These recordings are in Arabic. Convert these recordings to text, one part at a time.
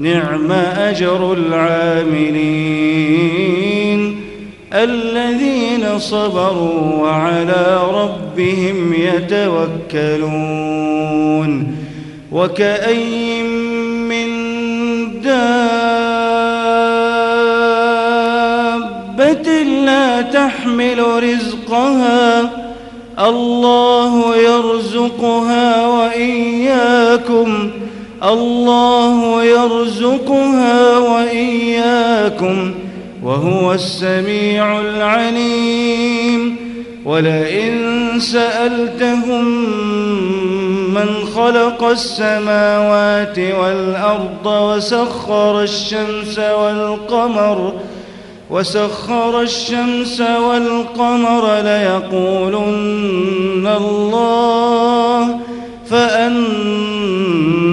نعم أجر العاملين الذين صبروا وعلى ربهم يتوكلون وكأي من دابة لا تحمل رزقها الله يرزقها وإياكم الله يرزقها وإياكم وهو السميع العليم ولئن سألتهم من خلق السماوات والأرض وسخر الشمس والقمر وسخر الشمس والقمر ليقولن الله فأنا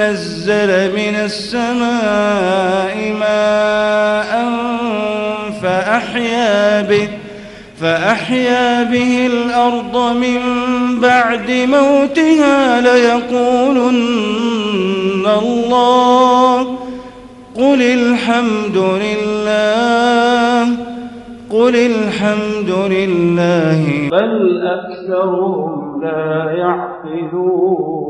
نزل من السماء ماء فأحيا به فأحيا به الأرض من بعد موتها ليقولن الله قل الحمد لله قل الحمد لله. بل أكثرهم لا يعقلون.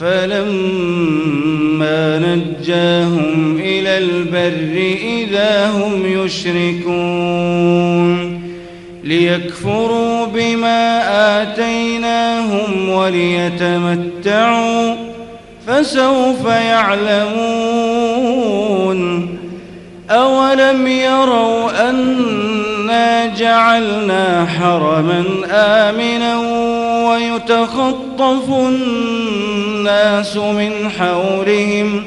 فلما نجاهم إلى البر إذا هم يشركون ليكفروا بما آتيناهم وليتمتعوا فسوف يعلمون أولم يروا أنا جعلنا حرما آمنا ويتخطف الناس من حولهم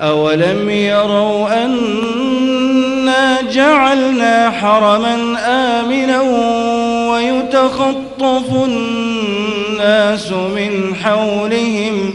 أولم يروا أنا جعلنا حرما آمنا ويتخطف الناس من حولهم